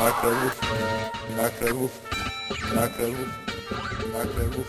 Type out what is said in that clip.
ማቅረቡ ማቅረቡ ማቅረቡ ማቅረቡ